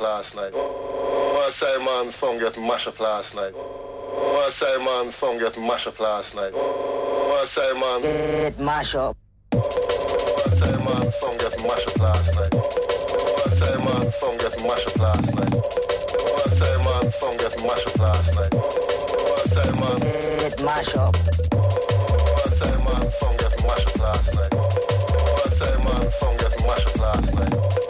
last night. One say man song get mash up last night. One say man song get mash up last night. One say man get mash up. One say man song get mash up last night. One say man song get mash up last night. One say man song get mash up last night. One say man get mash up. One say man song get mash up last night. One say man song get mash up last night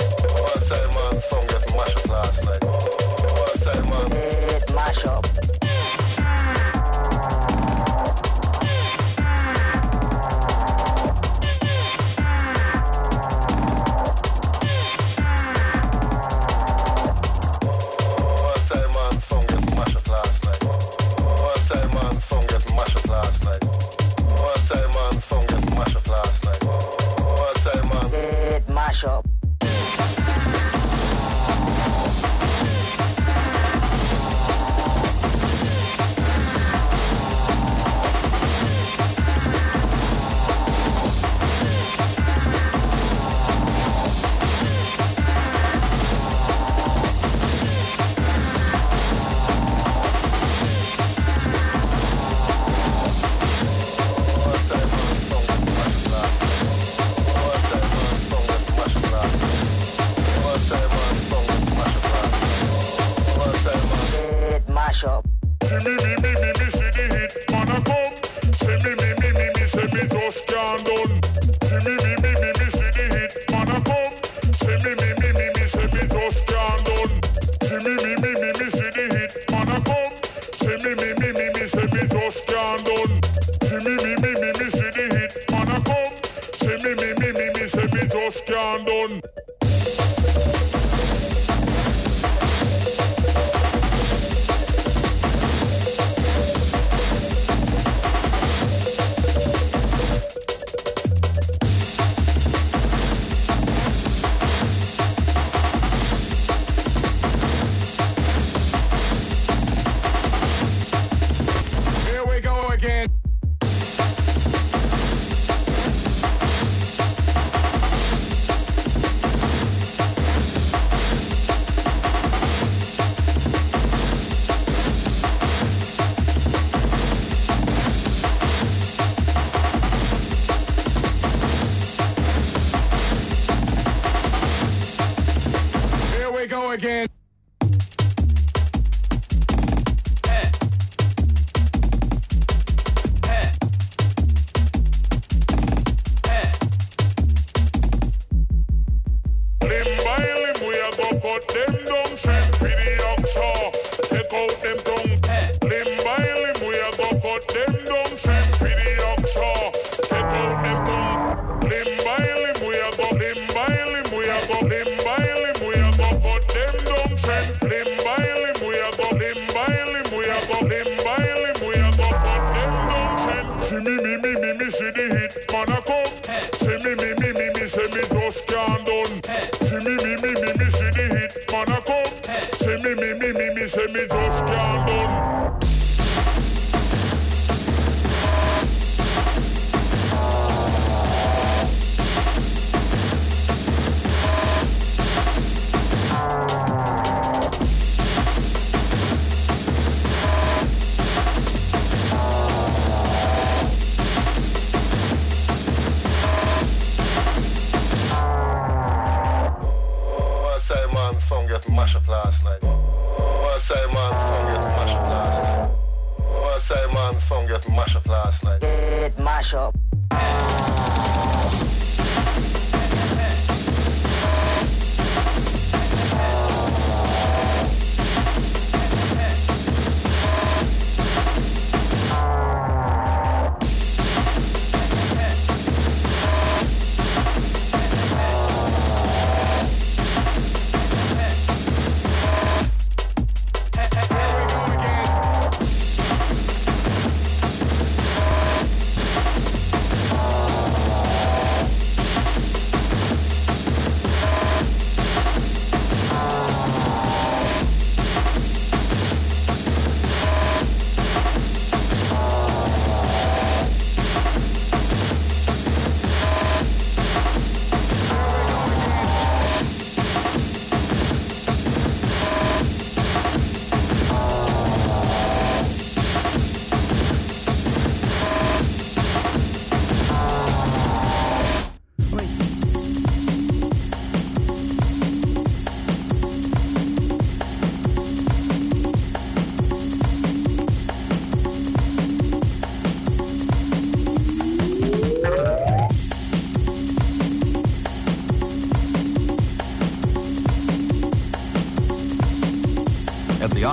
song that mashup last night. It was time, man. Eh, it.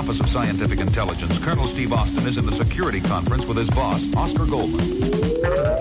Office of Scientific Intelligence, Colonel Steve Austin is in the security conference with his boss, Oscar Goldman.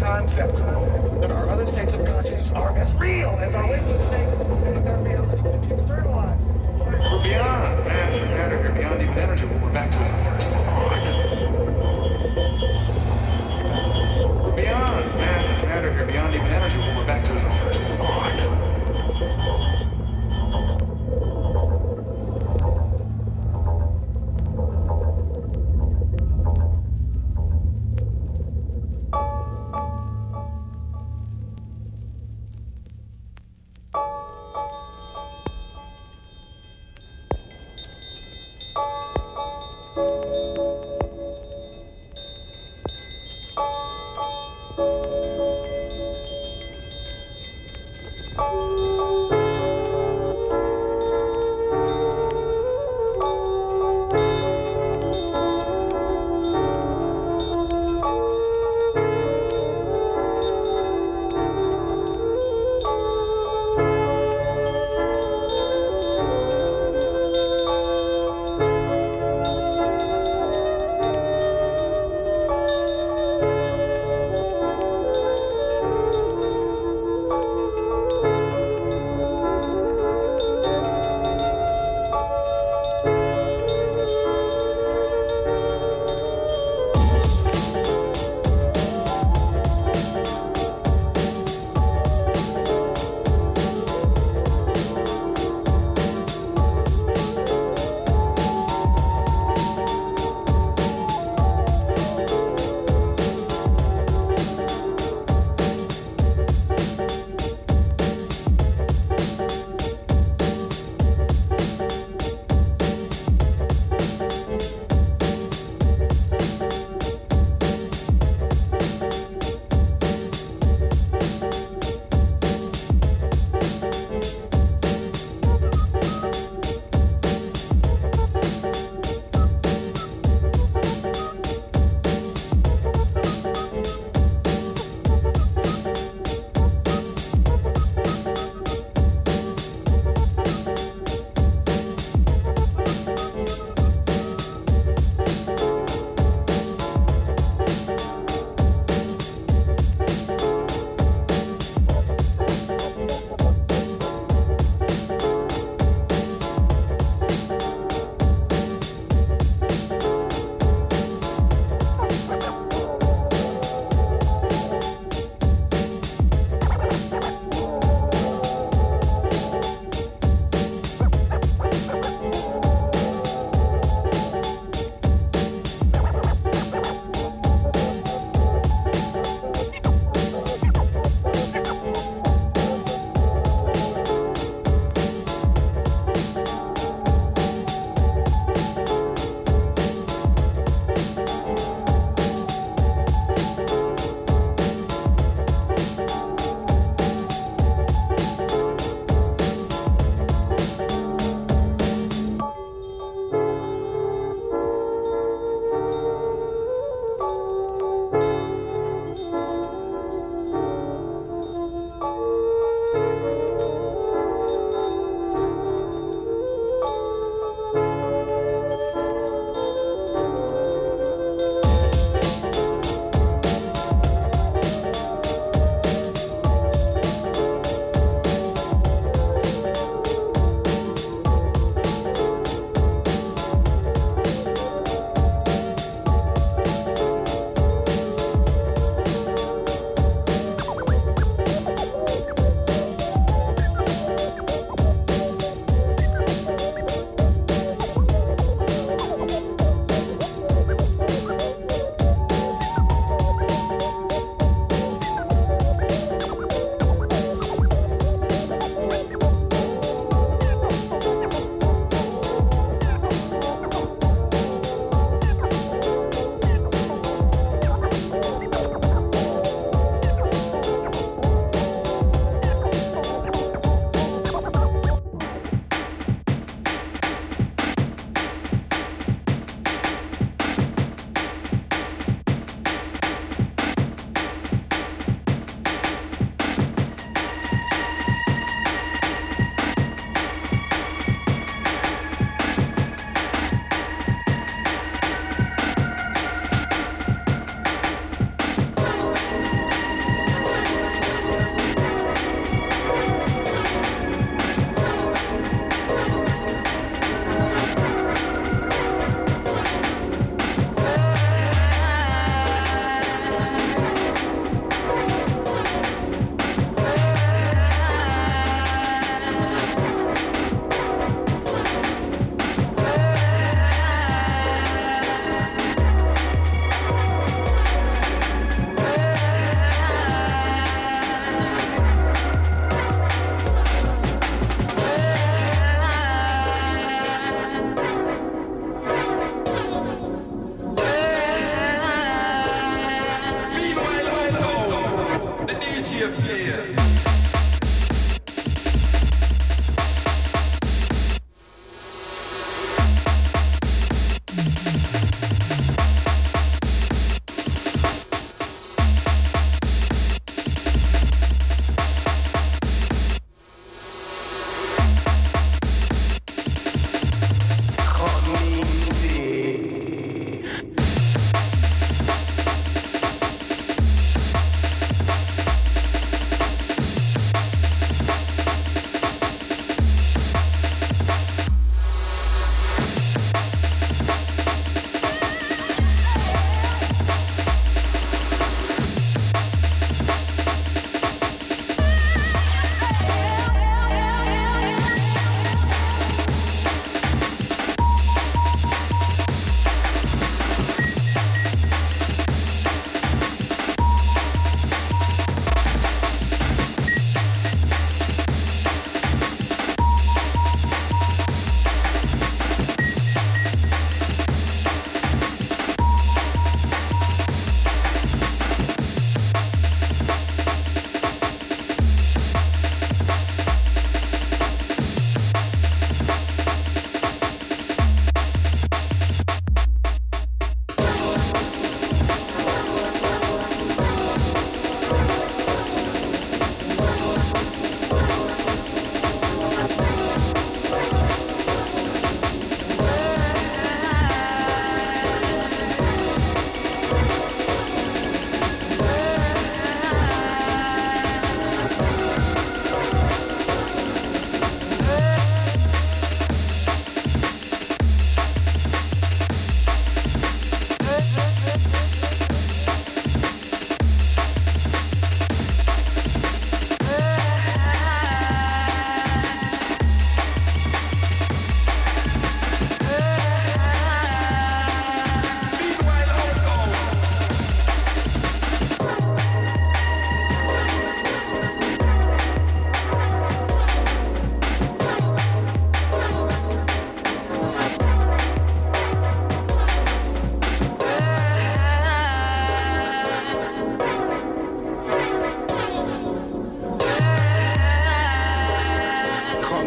concept that our other states of consciousness are as real as our waking state.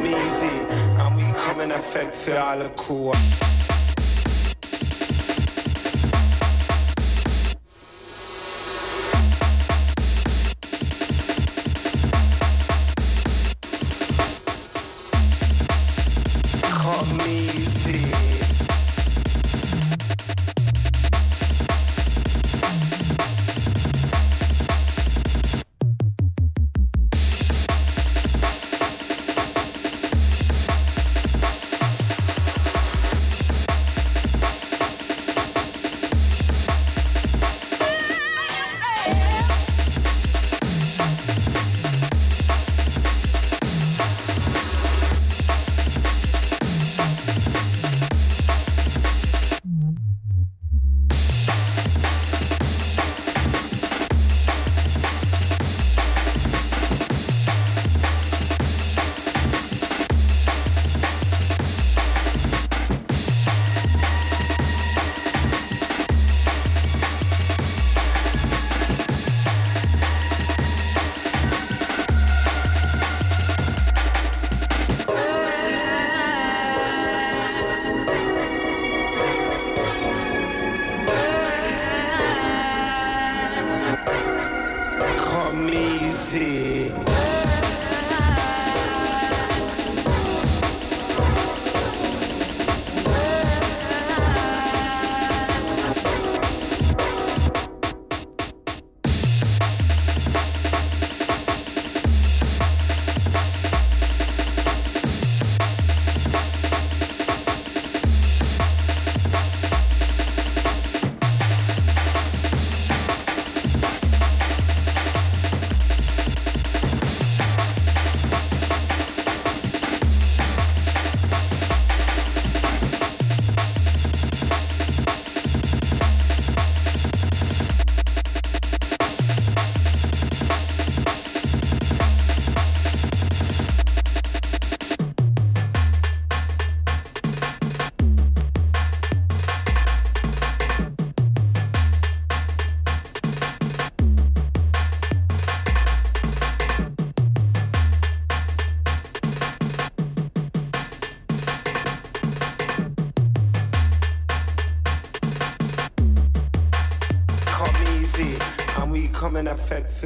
Measy, and we come in effect for all the cool. Easy.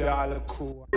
Effect for all the cool.